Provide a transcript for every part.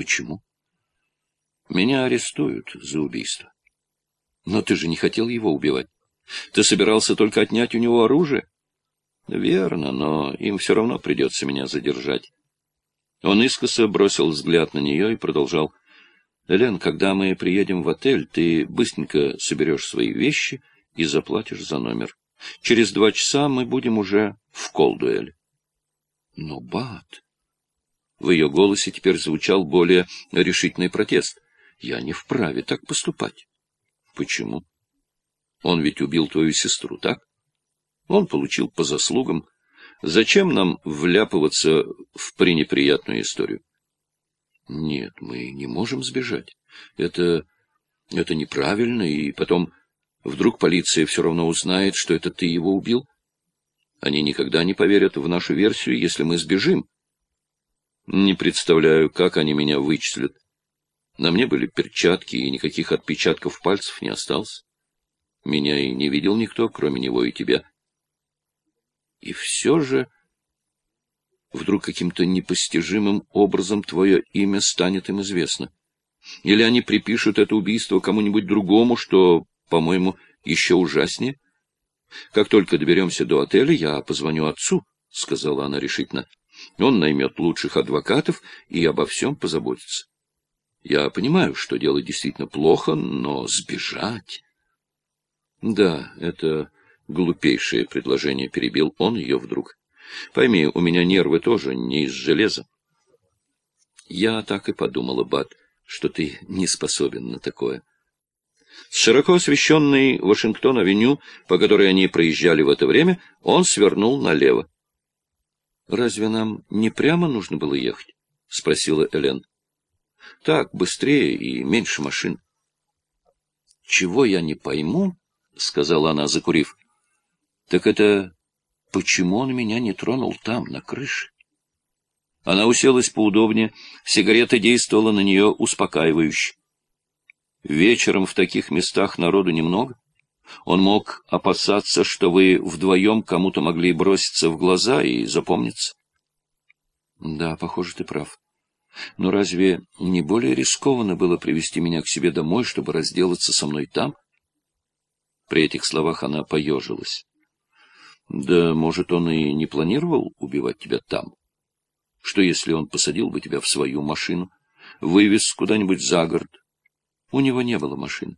Почему? Меня арестуют за убийство. Но ты же не хотел его убивать. Ты собирался только отнять у него оружие? Верно, но им все равно придется меня задержать. Он искоса бросил взгляд на нее и продолжал. Элен, когда мы приедем в отель, ты быстренько соберешь свои вещи и заплатишь за номер. Через два часа мы будем уже в Колдуэль. Но, Бат... В ее голосе теперь звучал более решительный протест. Я не вправе так поступать. Почему? Он ведь убил твою сестру, так? Он получил по заслугам. Зачем нам вляпываться в пренеприятную историю? Нет, мы не можем сбежать. Это... это неправильно, и потом... Вдруг полиция все равно узнает, что это ты его убил? Они никогда не поверят в нашу версию, если мы сбежим. Не представляю, как они меня вычислят. На мне были перчатки, и никаких отпечатков пальцев не осталось. Меня и не видел никто, кроме него и тебя. И все же вдруг каким-то непостижимым образом твое имя станет им известно. Или они припишут это убийство кому-нибудь другому, что, по-моему, еще ужаснее. Как только доберемся до отеля, я позвоню отцу, — сказала она решительно. Он наймет лучших адвокатов и обо всем позаботится. Я понимаю, что дело действительно плохо, но сбежать... Да, это глупейшее предложение, перебил он ее вдруг. Пойми, у меня нервы тоже не из железа. Я так и подумала, Бат, что ты не способен на такое. С широко освещенной Вашингтон-авеню, по которой они проезжали в это время, он свернул налево. «Разве нам не прямо нужно было ехать?» — спросила Элен. «Так, быстрее и меньше машин». «Чего я не пойму?» — сказала она, закурив. «Так это почему он меня не тронул там, на крыше?» Она уселась поудобнее, сигарета действовала на нее успокаивающе. Вечером в таких местах народу немного. Он мог опасаться, что вы вдвоем кому-то могли броситься в глаза и запомниться. Да, похоже, ты прав. Но разве не более рискованно было привести меня к себе домой, чтобы разделаться со мной там? При этих словах она поежилась. Да, может, он и не планировал убивать тебя там? Что, если он посадил бы тебя в свою машину, вывез куда-нибудь за город? У него не было машины.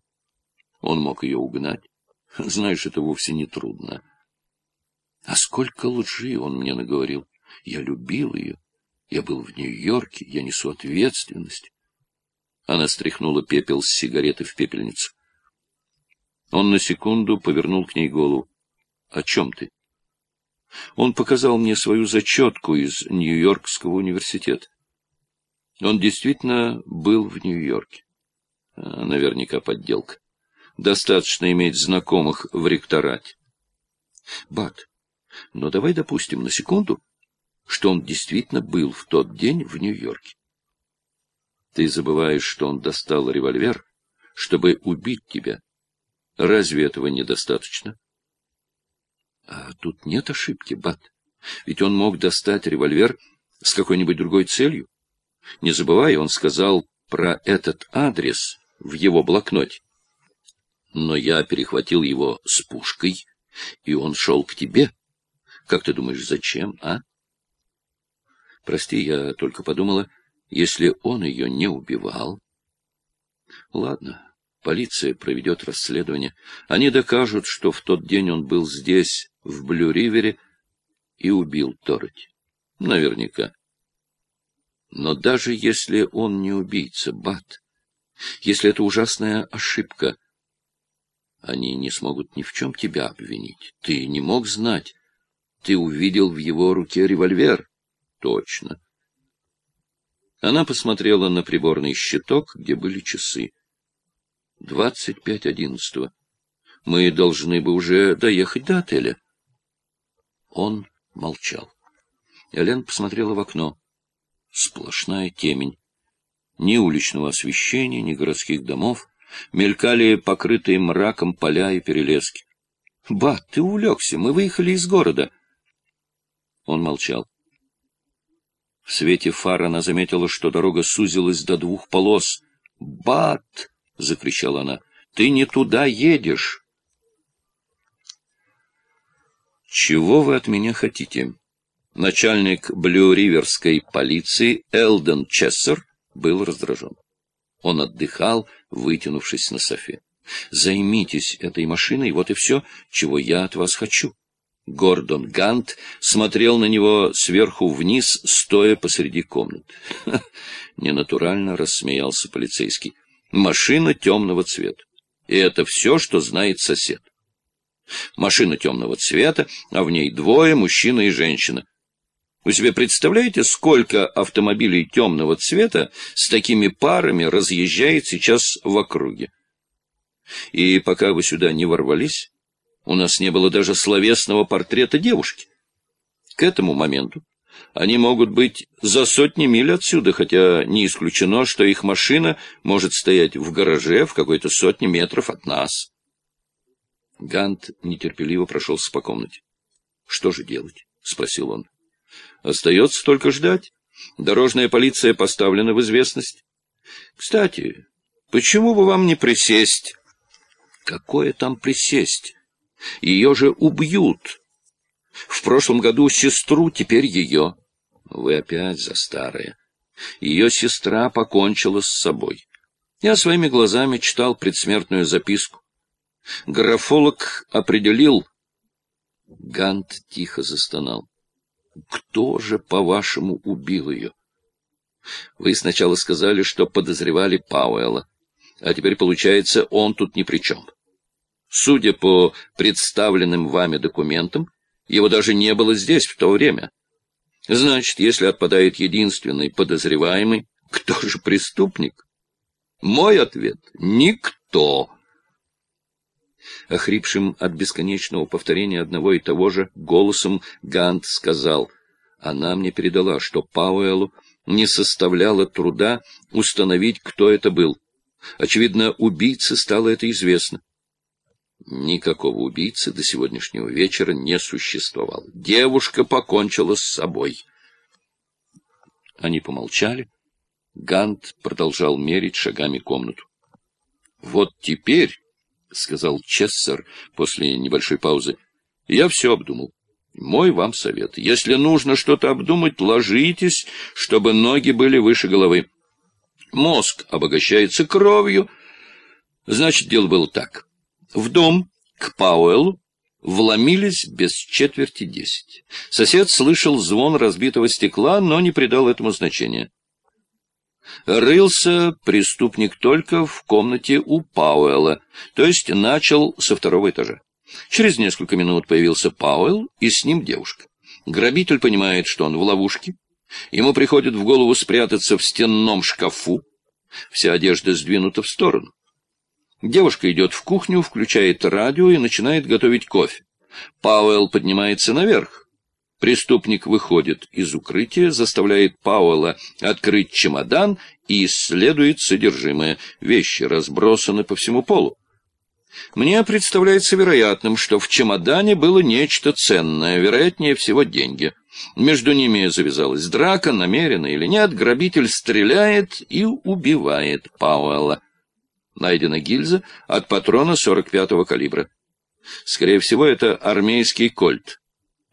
Он мог ее угнать. Знаешь, это вовсе не трудно. А сколько лжи он мне наговорил. Я любил ее. Я был в Нью-Йорке, я несу ответственность. Она стряхнула пепел с сигареты в пепельницу. Он на секунду повернул к ней голову. — О чем ты? Он показал мне свою зачетку из Нью-Йоркского университета. Он действительно был в Нью-Йорке. А, наверняка подделка. Достаточно иметь знакомых в ректорате. Бат, но давай допустим на секунду, что он действительно был в тот день в Нью-Йорке. Ты забываешь, что он достал револьвер, чтобы убить тебя. Разве этого недостаточно? А тут нет ошибки, Бат. Ведь он мог достать револьвер с какой-нибудь другой целью. Не забывай, он сказал про этот адрес в его блокноте но я перехватил его с пушкой, и он шел к тебе. Как ты думаешь, зачем, а? Прости, я только подумала, если он ее не убивал... Ладно, полиция проведет расследование. Они докажут, что в тот день он был здесь, в Блю-Ривере, и убил Тороти. Наверняка. Но даже если он не убийца, Бат, если это ужасная ошибка, они не смогут ни в чем тебя обвинить. Ты не мог знать. Ты увидел в его руке револьвер. Точно. Она посмотрела на приборный щиток, где были часы. Двадцать пять одиннадцатого. Мы должны бы уже доехать до отеля. Он молчал. Элен посмотрела в окно. Сплошная темень. Ни уличного освещения, ни городских домов мелькали покрытые мраком поля и перелески. — Ба, ты увлекся, мы выехали из города. Он молчал. В свете фар она заметила, что дорога сузилась до двух полос. «Бат!» — закричала она. «Ты не туда едешь!» «Чего вы от меня хотите?» Начальник Блю-Риверской полиции Элден Чессер был раздражен. Он отдыхал, вытянувшись на софе. «Займитесь этой машиной, вот и все, чего я от вас хочу». Гордон Гант смотрел на него сверху вниз, стоя посреди комнаты. Ненатурально рассмеялся полицейский. Машина темного цвета. И это все, что знает сосед. Машина темного цвета, а в ней двое, мужчина и женщина. Вы себе представляете, сколько автомобилей темного цвета с такими парами разъезжает сейчас в округе? И пока вы сюда не ворвались, у нас не было даже словесного портрета девушки. К этому моменту они могут быть за сотни миль отсюда, хотя не исключено, что их машина может стоять в гараже в какой-то сотне метров от нас. Гант нетерпеливо прошелся по комнате. — Что же делать? — спросил он. — Остается только ждать. Дорожная полиция поставлена в известность. — Кстати, почему бы вам не присесть? — Какое там присесть? Ее же убьют. В прошлом году сестру, теперь ее. Вы опять за старое. Ее сестра покончила с собой. Я своими глазами читал предсмертную записку. Графолог определил... Гант тихо застонал. Кто же, по-вашему, убил ее? Вы сначала сказали, что подозревали Пауэлла, а теперь, получается, он тут ни при чем. Судя по представленным вами документам, его даже не было здесь в то время. Значит, если отпадает единственный подозреваемый, кто же преступник? Мой ответ — никто. Охрипшим от бесконечного повторения одного и того же голосом Гант сказал, «Она мне передала, что Пауэллу не составляло труда установить, кто это был. Очевидно, убийце стало это известно. Никакого убийцы до сегодняшнего вечера не существовало. Девушка покончила с собой. Они помолчали. Гант продолжал мерить шагами комнату. — Вот теперь, — сказал Чессер после небольшой паузы, — я все обдумал. Мой вам совет. Если нужно что-то обдумать, ложитесь, чтобы ноги были выше головы. Мозг обогащается кровью. Значит, дело было так. В дом к Пауэллу вломились без четверти десять. Сосед слышал звон разбитого стекла, но не придал этому значения. Рылся преступник только в комнате у Пауэлла, то есть начал со второго этажа. Через несколько минут появился Пауэлл и с ним девушка. Грабитель понимает, что он в ловушке. Ему приходит в голову спрятаться в стенном шкафу. Вся одежда сдвинута в сторону. Девушка идет в кухню, включает радио и начинает готовить кофе. Пауэлл поднимается наверх. Преступник выходит из укрытия, заставляет Пауэлла открыть чемодан и исследует содержимое. Вещи разбросаны по всему полу. Мне представляется вероятным, что в чемодане было нечто ценное, вероятнее всего деньги. Между ними завязалась драка, намеренно или нет, грабитель стреляет и убивает Пауэлла. Найдена гильза от патрона 45-го калибра. Скорее всего, это армейский кольт.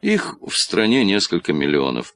Их в стране несколько миллионов.